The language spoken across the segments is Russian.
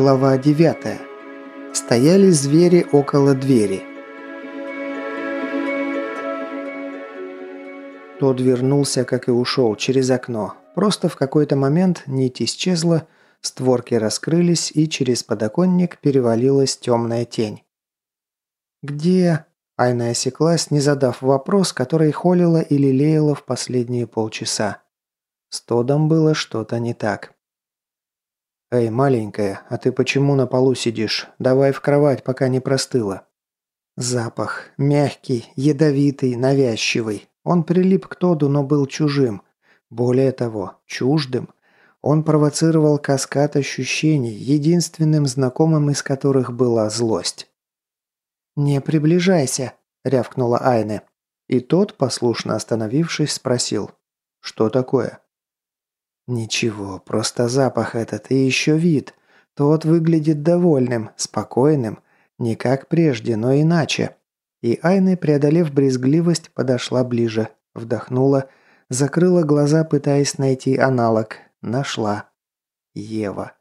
Глава 9. Стояли звери около двери. Тот вернулся, как и ушел, через окно. Просто в какой-то момент нить исчезла, створки раскрылись, и через подоконник перевалилась темная тень. «Где?» Айна осеклась, не задав вопрос, который холила и лелеяла в последние полчаса. С Тодом было что-то не так. «Эй, маленькая, а ты почему на полу сидишь? Давай в кровать, пока не простыла». Запах. Мягкий, ядовитый, навязчивый. Он прилип к Тоду, но был чужим. Более того, чуждым. Он провоцировал каскад ощущений, единственным знакомым из которых была злость. «Не приближайся», – рявкнула Айне. И тот, послушно остановившись, спросил. «Что такое?» Ничего, просто запах этот и еще вид. Тот выглядит довольным, спокойным, не как прежде, но иначе. И Айна, преодолев брезгливость, подошла ближе, вдохнула, закрыла глаза, пытаясь найти аналог. Нашла. Ева.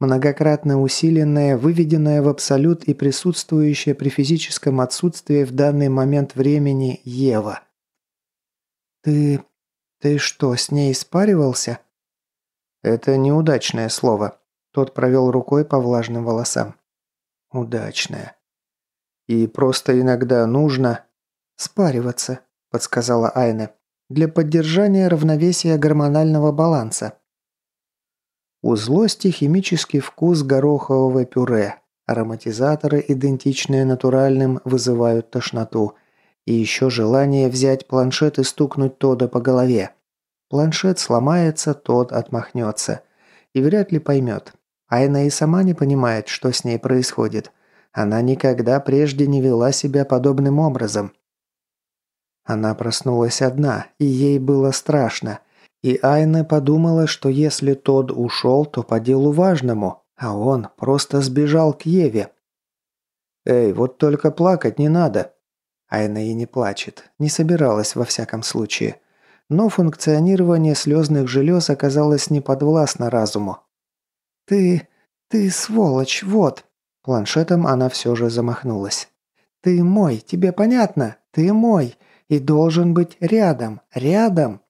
Многократно усиленная, выведенная в абсолют и присутствующая при физическом отсутствии в данный момент времени Ева. «Ты... ты что, с ней спаривался?» «Это неудачное слово». Тот провел рукой по влажным волосам. «Удачное». «И просто иногда нужно...» «Спариваться», – подсказала Айна. «Для поддержания равновесия гормонального баланса». У злости химический вкус горохового пюре. Ароматизаторы, идентичные натуральным, вызывают тошноту. И еще желание взять планшет и стукнуть Тода по голове. Планшет сломается, тот отмахнется. И вряд ли поймет. Айна и сама не понимает, что с ней происходит. Она никогда прежде не вела себя подобным образом. Она проснулась одна, и ей было страшно. И Айна подумала, что если тот ушел, то по делу важному, а он просто сбежал к Еве. «Эй, вот только плакать не надо!» Айна и не плачет, не собиралась во всяком случае но функционирование слезных желез оказалось неподвластно разуму. «Ты... ты сволочь, вот!» Планшетом она все же замахнулась. «Ты мой, тебе понятно? Ты мой, и должен быть рядом, рядом!»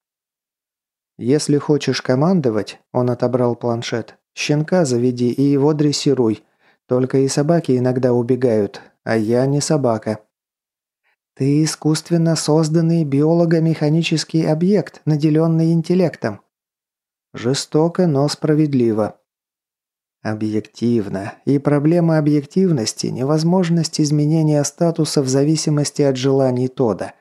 «Если хочешь командовать», – он отобрал планшет, – «щенка заведи и его дрессируй. Только и собаки иногда убегают, а я не собака». Ты искусственно созданный биолого-механический объект, наделенный интеллектом. Жестоко, но справедливо. Объективно. И проблема объективности – невозможность изменения статуса в зависимости от желаний Тода.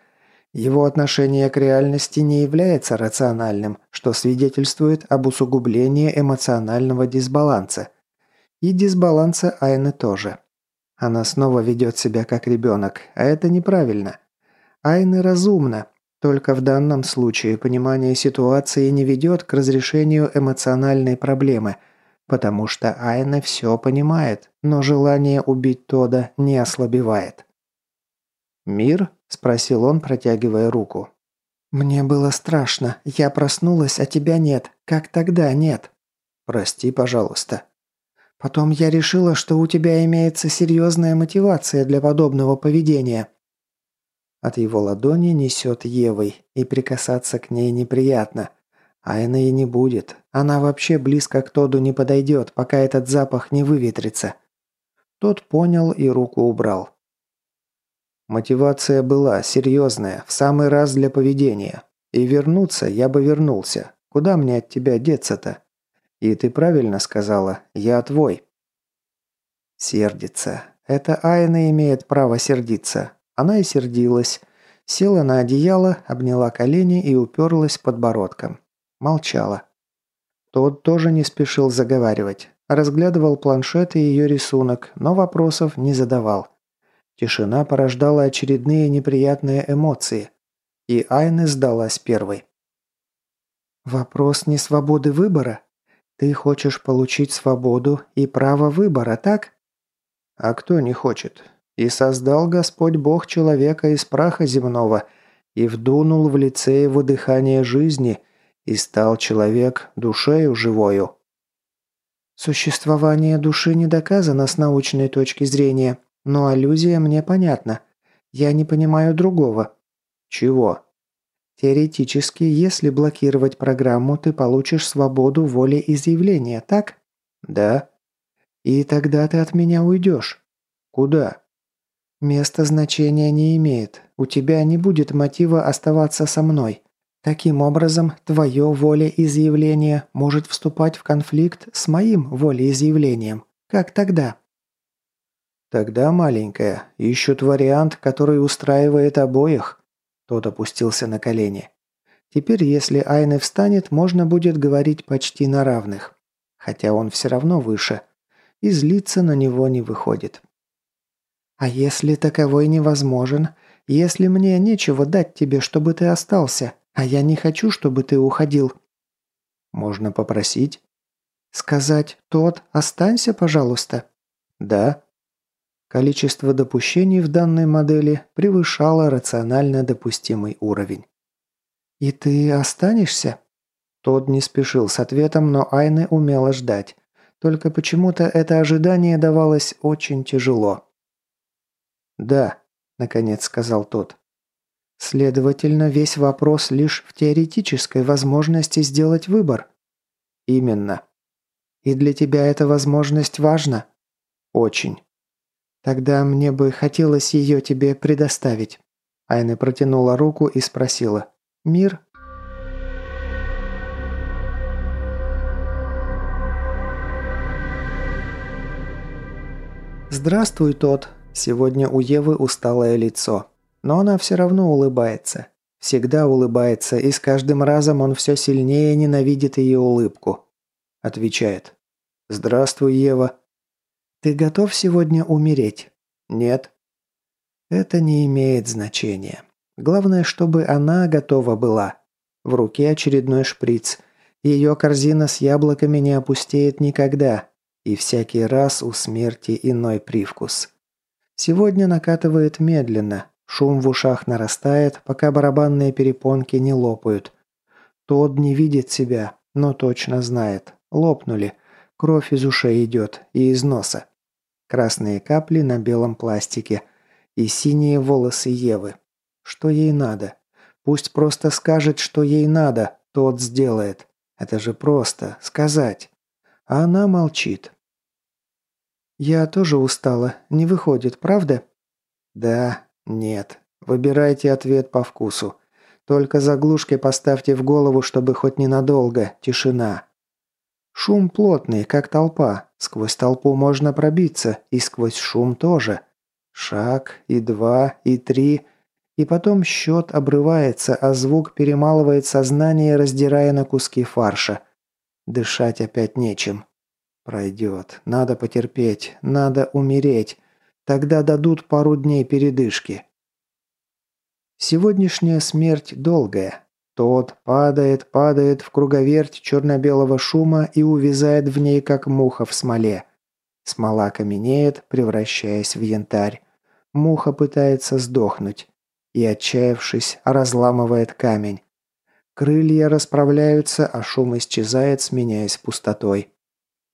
Его отношение к реальности не является рациональным, что свидетельствует об усугублении эмоционального дисбаланса. И дисбаланса Айны тоже. Она снова ведет себя как ребенок, а это неправильно. Айны разумна, только в данном случае понимание ситуации не ведет к разрешению эмоциональной проблемы, потому что Айна все понимает, но желание убить Тода не ослабевает. «Мир?» – спросил он, протягивая руку. «Мне было страшно. Я проснулась, а тебя нет. Как тогда нет?» «Прости, пожалуйста». Потом я решила, что у тебя имеется серьезная мотивация для подобного поведения». От его ладони несет Евой, и прикасаться к ней неприятно. Айна и не будет. Она вообще близко к Тоду не подойдет, пока этот запах не выветрится. Тот понял и руку убрал. Мотивация была серьезная, в самый раз для поведения. И вернуться я бы вернулся. Куда мне от тебя деться-то? И ты правильно сказала, я твой. Сердится. Это Айна имеет право сердиться. Она и сердилась. Села на одеяло, обняла колени и уперлась подбородком. Молчала. Тот тоже не спешил заговаривать. Разглядывал планшет и ее рисунок, но вопросов не задавал. Тишина порождала очередные неприятные эмоции. И Айна сдалась первой. «Вопрос не свободы выбора?» Ты хочешь получить свободу и право выбора, так? А кто не хочет? И создал Господь Бог человека из праха земного, и вдунул в лице его дыхание жизни, и стал человек душею живою. Существование души не доказано с научной точки зрения, но аллюзия мне понятна. Я не понимаю другого. Чего? Теоретически, если блокировать программу, ты получишь свободу воли изъявления, так? Да. И тогда ты от меня уйдешь. Куда? Место значения не имеет. У тебя не будет мотива оставаться со мной. Таким образом, твое волеизъявление может вступать в конфликт с моим волеизъявлением. Как тогда? Тогда, маленькая, ищут вариант, который устраивает обоих. Тот опустился на колени. Теперь, если Айны встанет, можно будет говорить почти на равных. Хотя он все равно выше. И злиться на него не выходит. А если таковой невозможен? Если мне нечего дать тебе, чтобы ты остался, а я не хочу, чтобы ты уходил?» «Можно попросить?» «Сказать, тот, останься, пожалуйста?» «Да». Количество допущений в данной модели превышало рационально допустимый уровень. «И ты останешься?» Тот не спешил с ответом, но Айны умела ждать. Только почему-то это ожидание давалось очень тяжело. «Да», – наконец сказал тот. Следовательно, весь вопрос лишь в теоретической возможности сделать выбор. Именно. И для тебя эта возможность важна? Очень. Тогда мне бы хотелось ее тебе предоставить. Айна протянула руку и спросила. «Мир?» «Здравствуй, тот», Сегодня у Евы усталое лицо. Но она все равно улыбается. Всегда улыбается, и с каждым разом он все сильнее ненавидит ее улыбку. Отвечает. «Здравствуй, Ева». «Ты готов сегодня умереть?» «Нет». Это не имеет значения. Главное, чтобы она готова была. В руке очередной шприц. Ее корзина с яблоками не опустеет никогда. И всякий раз у смерти иной привкус. Сегодня накатывает медленно. Шум в ушах нарастает, пока барабанные перепонки не лопают. Тод не видит себя, но точно знает. Лопнули. Кровь из ушей идет и из носа. Красные капли на белом пластике. И синие волосы Евы. Что ей надо? Пусть просто скажет, что ей надо, тот сделает. Это же просто сказать. А она молчит. «Я тоже устала. Не выходит, правда?» «Да, нет. Выбирайте ответ по вкусу. Только заглушки поставьте в голову, чтобы хоть ненадолго. Тишина. Шум плотный, как толпа. Сквозь толпу можно пробиться, и сквозь шум тоже. Шаг, и два, и три. И потом счет обрывается, а звук перемалывает сознание, раздирая на куски фарша. Дышать опять нечем. Пройдет. Надо потерпеть. Надо умереть. Тогда дадут пару дней передышки. Сегодняшняя смерть долгая. Тот падает, падает в круговерть черно-белого шума и увязает в ней, как муха в смоле. Смола каменеет, превращаясь в янтарь. Муха пытается сдохнуть. И, отчаявшись, разламывает камень. Крылья расправляются, а шум исчезает, сменяясь пустотой.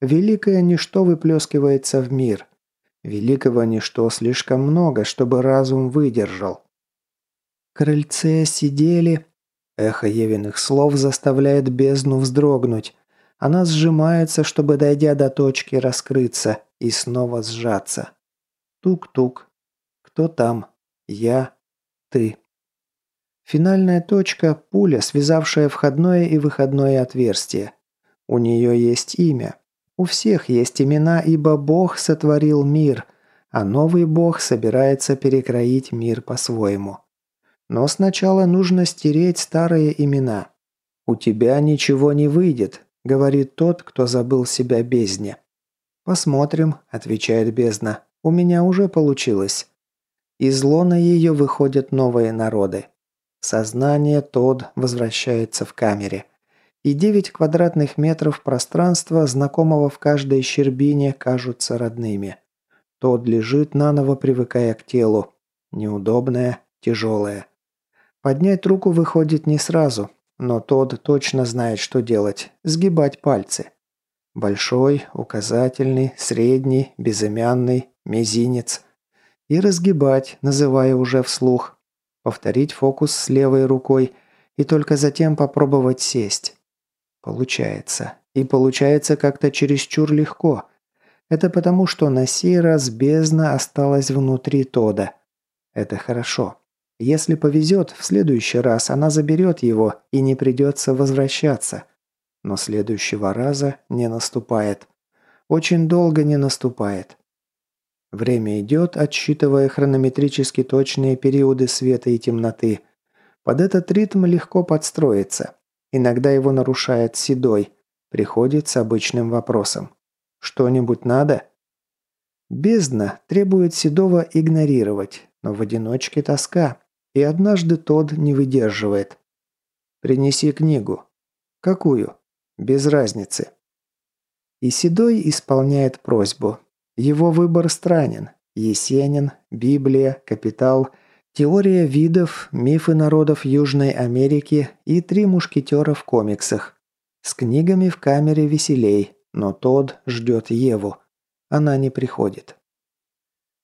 Великое ничто выплескивается в мир. Великого ничто слишком много, чтобы разум выдержал. Крыльце сидели... Эхо Евиных слов заставляет бездну вздрогнуть. Она сжимается, чтобы, дойдя до точки, раскрыться и снова сжаться. Тук-тук. Кто там? Я. Ты. Финальная точка – пуля, связавшая входное и выходное отверстие. У нее есть имя. У всех есть имена, ибо Бог сотворил мир, а новый Бог собирается перекроить мир по-своему. Но сначала нужно стереть старые имена. «У тебя ничего не выйдет», — говорит тот, кто забыл себя бездне. «Посмотрим», — отвечает бездна. «У меня уже получилось». Из лона ее выходят новые народы. Сознание Тод возвращается в камере и 9 квадратных метров пространства, знакомого в каждой щербине, кажутся родными. Тот лежит наново, привыкая к телу. Неудобное, тяжелое. Поднять руку выходит не сразу, но тот точно знает, что делать – сгибать пальцы. Большой, указательный, средний, безымянный, мизинец. И разгибать, называя уже вслух. Повторить фокус с левой рукой и только затем попробовать сесть. Получается. И получается как-то чересчур легко. Это потому, что на сей раз бездна осталась внутри Тода. Это хорошо. Если повезет, в следующий раз она заберет его и не придется возвращаться. Но следующего раза не наступает. Очень долго не наступает. Время идет, отсчитывая хронометрически точные периоды света и темноты. Под этот ритм легко подстроиться. Иногда его нарушает седой. Приходит с обычным вопросом. «Что-нибудь надо?» Бездна требует Седова игнорировать, но в одиночке тоска, и однажды тот не выдерживает. «Принеси книгу». «Какую?» «Без разницы». И Седой исполняет просьбу. Его выбор странен. Есенин, Библия, Капитал, теория видов, мифы народов Южной Америки и три мушкетера в комиксах. С книгами в камере веселей, но Тод ждет Еву. Она не приходит.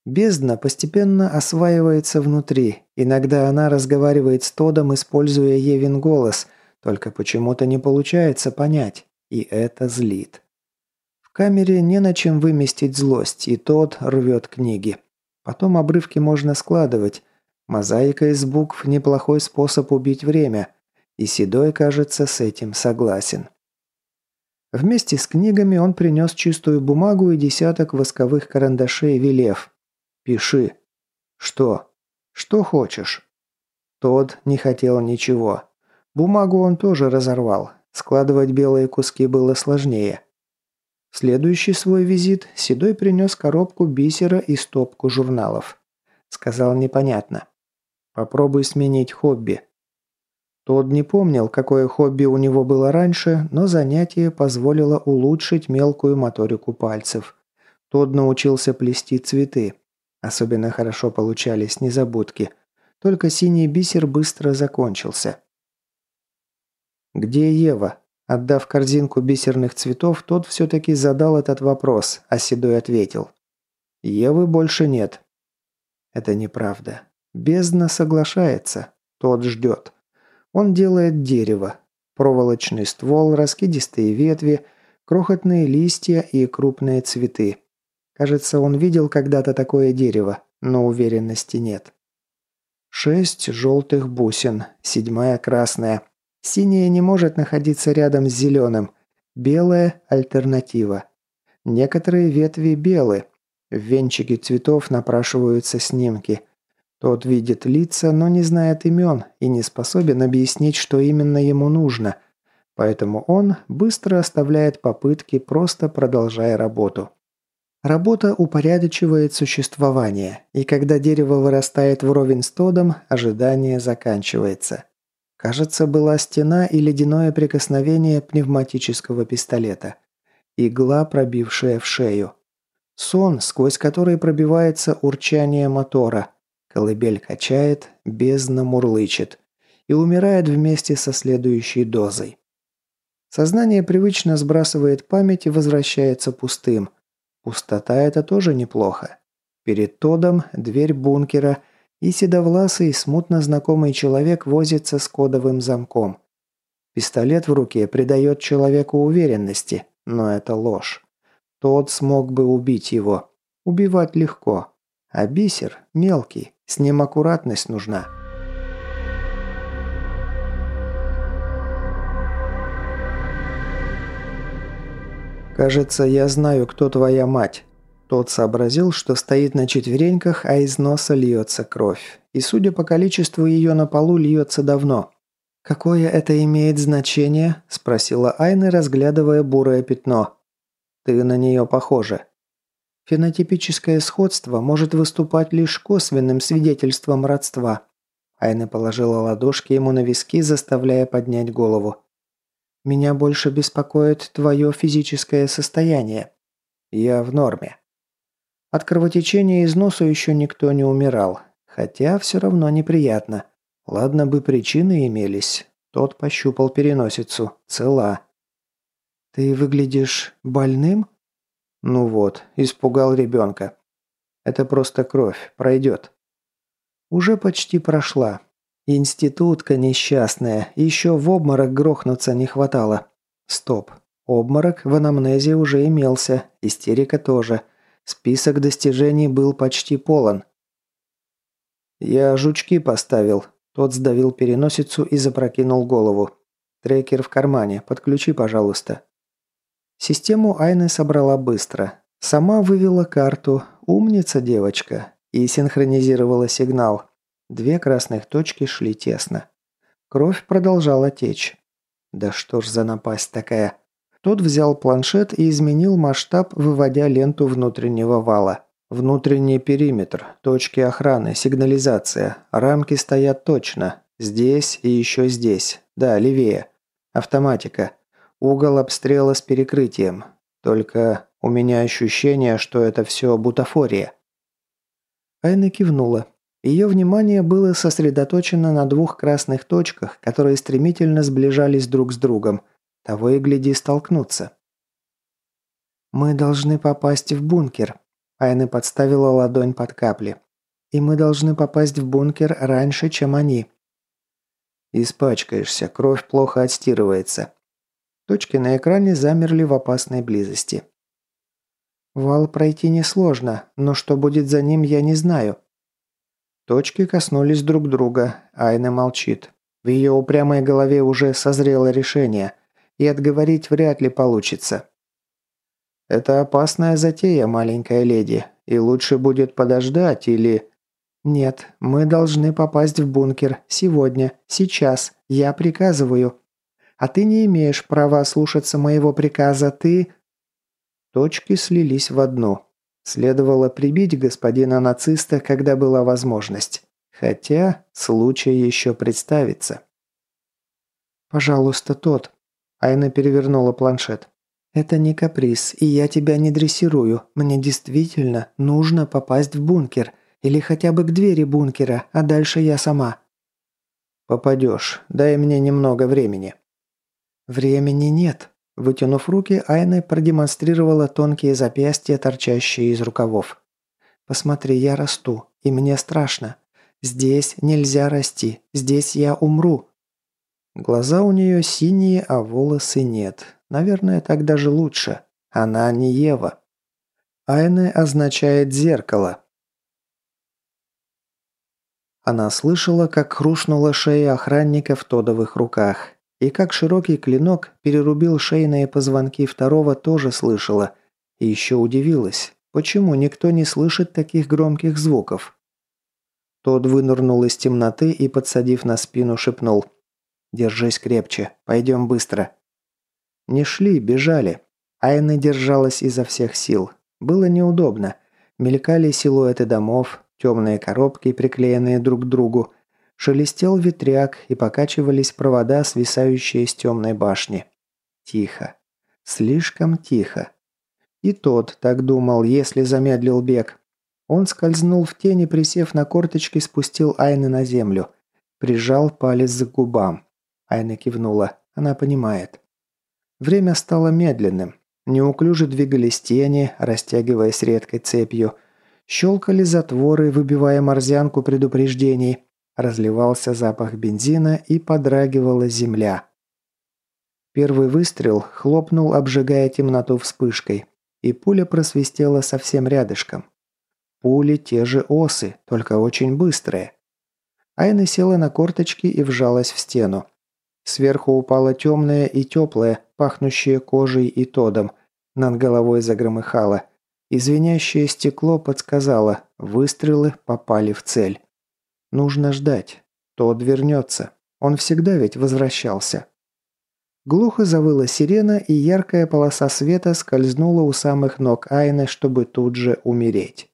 Бездна постепенно осваивается внутри. Иногда она разговаривает с Тодом, используя Евин голос, только почему-то не получается понять, и это злит. В камере не на чем выместить злость, и тот рвет книги. Потом обрывки можно складывать. Мозаика из букв – неплохой способ убить время, и Седой, кажется, с этим согласен. Вместе с книгами он принес чистую бумагу и десяток восковых карандашей, велев. «Пиши». «Что?» «Что хочешь». Тот не хотел ничего. Бумагу он тоже разорвал. Складывать белые куски было сложнее. В следующий свой визит Седой принес коробку бисера и стопку журналов. Сказал непонятно. «Попробуй сменить хобби». Тот не помнил, какое хобби у него было раньше, но занятие позволило улучшить мелкую моторику пальцев. Тот научился плести цветы. Особенно хорошо получались незабудки. Только синий бисер быстро закончился. «Где Ева?» Отдав корзинку бисерных цветов, тот все-таки задал этот вопрос, а Седой ответил. «Евы больше нет». Это неправда. Бездна соглашается. Тот ждет. Он делает дерево. Проволочный ствол, раскидистые ветви, крохотные листья и крупные цветы. Кажется, он видел когда-то такое дерево, но уверенности нет. Шесть желтых бусин, седьмая красная. Синяя не может находиться рядом с зеленым. Белая – альтернатива. Некоторые ветви белые. В венчике цветов напрашиваются снимки. Тот видит лица, но не знает имен и не способен объяснить, что именно ему нужно. Поэтому он быстро оставляет попытки, просто продолжая работу. Работа упорядочивает существование, и когда дерево вырастает вровень с тодом, ожидание заканчивается. Кажется, была стена и ледяное прикосновение пневматического пистолета. Игла, пробившая в шею. Сон, сквозь который пробивается урчание мотора. Колыбель качает, бездна мурлычет. И умирает вместе со следующей дозой. Сознание привычно сбрасывает память и возвращается пустым. Пустота – это тоже неплохо. Перед Тодом дверь бункера, и седовласый, смутно знакомый человек возится с кодовым замком. Пистолет в руке придает человеку уверенности, но это ложь. Тот смог бы убить его. Убивать легко. А бисер мелкий, с ним аккуратность нужна. «Кажется, я знаю, кто твоя мать». Тот сообразил, что стоит на четвереньках, а из носа льется кровь. И, судя по количеству ее на полу, льется давно. «Какое это имеет значение?» – спросила Айна, разглядывая бурое пятно. «Ты на нее похожа». Фенотипическое сходство может выступать лишь косвенным свидетельством родства. Айна положила ладошки ему на виски, заставляя поднять голову. Меня больше беспокоит твое физическое состояние. Я в норме. От кровотечения из носа еще никто не умирал. Хотя все равно неприятно. Ладно бы причины имелись. Тот пощупал переносицу. Цела. «Ты выглядишь больным?» «Ну вот, испугал ребенка. Это просто кровь, пройдет». «Уже почти прошла. Институтка несчастная, еще в обморок грохнуться не хватало. Стоп. Обморок в анамнезе уже имелся, истерика тоже. Список достижений был почти полон. «Я жучки поставил». Тот сдавил переносицу и запрокинул голову. «Трекер в кармане. Подключи, пожалуйста». Систему Айны собрала быстро. Сама вывела карту. Умница девочка. И синхронизировала сигнал. Две красных точки шли тесно. Кровь продолжала течь. Да что ж за напасть такая? Тот взял планшет и изменил масштаб, выводя ленту внутреннего вала. Внутренний периметр, точки охраны, сигнализация. Рамки стоят точно. Здесь и еще здесь. Да, левее. Автоматика. Угол обстрела с перекрытием. Только у меня ощущение, что это все бутафория. Айна кивнула. Ее внимание было сосредоточено на двух красных точках, которые стремительно сближались друг с другом – того и гляди столкнуться. «Мы должны попасть в бункер», – Айна подставила ладонь под капли. «И мы должны попасть в бункер раньше, чем они». «Испачкаешься, кровь плохо отстирывается». Точки на экране замерли в опасной близости. «Вал пройти несложно, но что будет за ним, я не знаю». Точки коснулись друг друга, Айна молчит. В ее упрямой голове уже созрело решение – и отговорить вряд ли получится. Это опасная затея, маленькая леди, и лучше будет подождать или... Нет, мы должны попасть в бункер. Сегодня, сейчас. Я приказываю. А ты не имеешь права слушаться моего приказа, ты... Точки слились в одну. Следовало прибить господина нациста, когда была возможность. Хотя случай еще представится. «Пожалуйста, тот, Айна перевернула планшет. «Это не каприз, и я тебя не дрессирую. Мне действительно нужно попасть в бункер. Или хотя бы к двери бункера, а дальше я сама». «Попадешь. Дай мне немного времени». «Времени нет». Вытянув руки, Айна продемонстрировала тонкие запястья, торчащие из рукавов. «Посмотри, я расту, и мне страшно. Здесь нельзя расти, здесь я умру. Глаза у нее синие, а волосы нет. Наверное, так даже лучше. Она не Ева. Айне означает «зеркало». Она слышала, как хрустнула шея охранника в тодовых руках. И как широкий клинок перерубил шейные позвонки второго, тоже слышала. И еще удивилась, почему никто не слышит таких громких звуков. Тот вынырнул из темноты и, подсадив на спину, шепнул Держись крепче. Пойдем быстро». Не шли, бежали. Айна держалась изо всех сил. Было неудобно. Мелькали силуэты домов, темные коробки, приклеенные друг к другу. Шелестел ветряк и покачивались провода, свисающие с темной башни. Тихо. Слишком тихо. И тот так думал, если замедлил бег. Он скользнул в тени, присев на корточки, спустил Айны на землю. Прижал палец к губам. Айна кивнула. Она понимает. Время стало медленным. Неуклюже двигались тени, растягиваясь редкой цепью. Щелкали затворы, выбивая морзянку предупреждений. Разливался запах бензина и подрагивала земля. Первый выстрел хлопнул, обжигая темноту вспышкой. И пуля просвистела совсем рядышком. Пули те же осы, только очень быстрые. Айна села на корточки и вжалась в стену. Сверху упало темное и теплое, пахнущее кожей и тодом. Над головой загромыхало. Извиняющее стекло подсказало, выстрелы попали в цель. Нужно ждать. Тод вернется. Он всегда ведь возвращался. Глухо завыла сирена, и яркая полоса света скользнула у самых ног Айны, чтобы тут же умереть.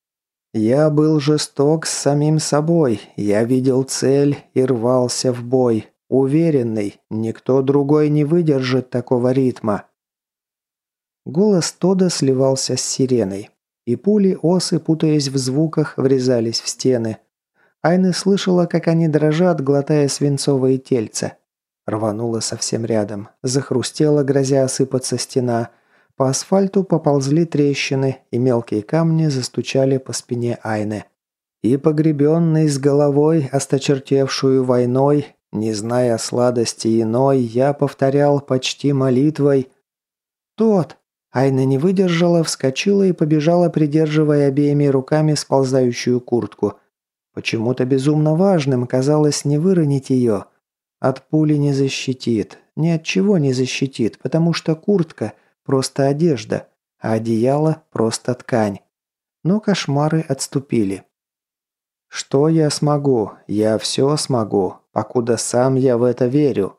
«Я был жесток с самим собой. Я видел цель и рвался в бой. Уверенный, никто другой не выдержит такого ритма. Голос Тода сливался с сиреной. И пули осы, путаясь в звуках, врезались в стены. Айна слышала, как они дрожат, глотая свинцовые тельца. Рвануло совсем рядом. Захрустела, грозя осыпаться стена. По асфальту поползли трещины, и мелкие камни застучали по спине Айны. И погребенный с головой, осточертевшую войной, не зная сладости иной, я повторял почти молитвой «Тот!» Айна не выдержала, вскочила и побежала, придерживая обеими руками сползающую куртку. Почему-то безумно важным казалось не выронить ее. От пули не защитит, ни от чего не защитит, потому что куртка – просто одежда, а одеяло – просто ткань. Но кошмары отступили. Что я смогу? Я все смогу, покуда сам я в это верю.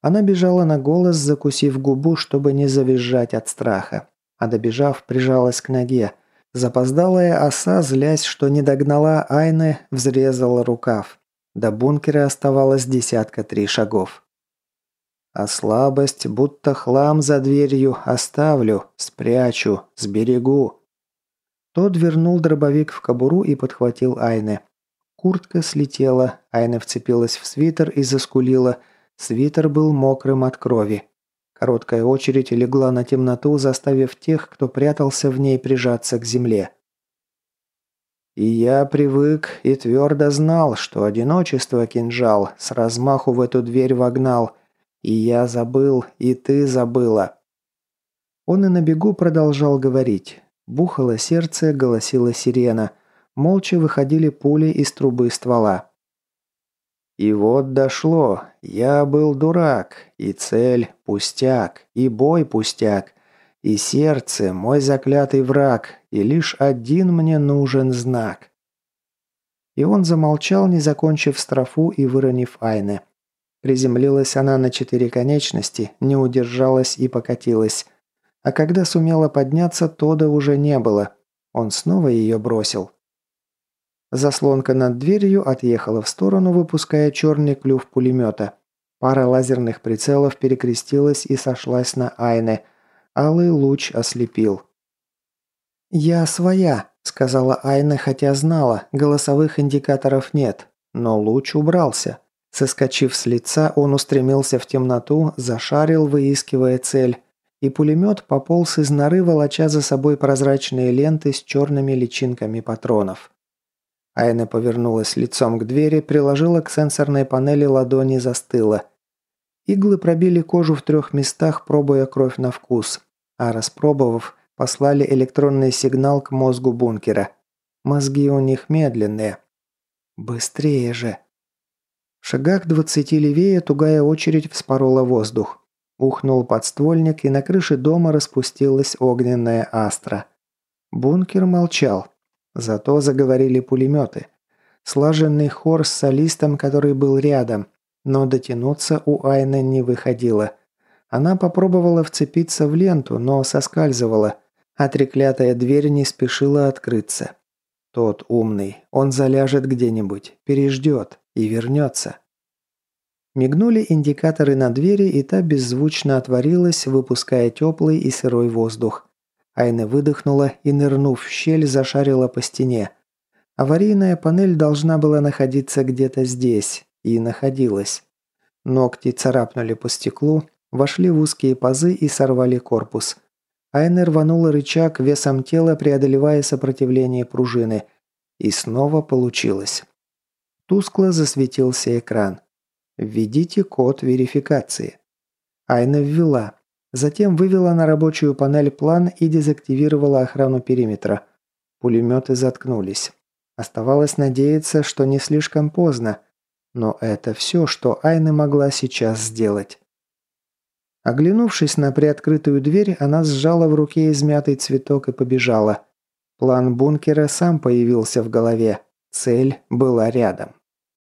Она бежала на голос, закусив губу, чтобы не завизжать от страха. А добежав, прижалась к ноге. Запоздалая оса, злясь, что не догнала Айны, взрезала рукав. До бункера оставалось десятка три шагов. А слабость, будто хлам за дверью, оставлю, спрячу, сберегу. Тот вернул дробовик в кобуру и подхватил Айны. Куртка слетела, Айна вцепилась в свитер и заскулила – Свитер был мокрым от крови. Короткая очередь легла на темноту, заставив тех, кто прятался в ней, прижаться к земле. И я привык и твердо знал, что одиночество кинжал с размаху в эту дверь вогнал. И я забыл, и ты забыла. Он и на бегу продолжал говорить. Бухало сердце, голосила сирена. Молча выходили пули из трубы ствола. И вот дошло. Я был дурак, и цель – пустяк, и бой – пустяк, и сердце – мой заклятый враг, и лишь один мне нужен знак. И он замолчал, не закончив строфу и выронив Айне. Приземлилась она на четыре конечности, не удержалась и покатилась. А когда сумела подняться, Тода уже не было. Он снова ее бросил. Заслонка над дверью отъехала в сторону, выпуская черный клюв пулемета. Пара лазерных прицелов перекрестилась и сошлась на Айне. Алый луч ослепил. «Я своя», — сказала Айна, хотя знала, голосовых индикаторов нет. Но луч убрался. Соскочив с лица, он устремился в темноту, зашарил, выискивая цель. И пулемет пополз из норы, волоча за собой прозрачные ленты с черными личинками патронов. Айна повернулась лицом к двери, приложила к сенсорной панели ладони застыла. Иглы пробили кожу в трех местах, пробуя кровь на вкус. А распробовав, послали электронный сигнал к мозгу бункера. Мозги у них медленные. Быстрее же. В шагах двадцати левее тугая очередь вспорола воздух. Ухнул подствольник, и на крыше дома распустилась огненная астра. Бункер молчал. Зато заговорили пулеметы. Слаженный хор с солистом, который был рядом, но дотянуться у Айны не выходило. Она попробовала вцепиться в ленту, но соскальзывала, а треклятая дверь не спешила открыться. Тот умный, он заляжет где-нибудь, переждет и вернется. Мигнули индикаторы на двери, и та беззвучно отворилась, выпуская теплый и сырой воздух. Айна выдохнула и, нырнув в щель, зашарила по стене. Аварийная панель должна была находиться где-то здесь. И находилась. Ногти царапнули по стеклу, вошли в узкие пазы и сорвали корпус. Айна рванула рычаг весом тела, преодолевая сопротивление пружины. И снова получилось. Тускло засветился экран. «Введите код верификации». Айна ввела. Затем вывела на рабочую панель план и дезактивировала охрану периметра. Пулеметы заткнулись. Оставалось надеяться, что не слишком поздно. Но это все, что Айна могла сейчас сделать. Оглянувшись на приоткрытую дверь, она сжала в руке измятый цветок и побежала. План бункера сам появился в голове. Цель была рядом.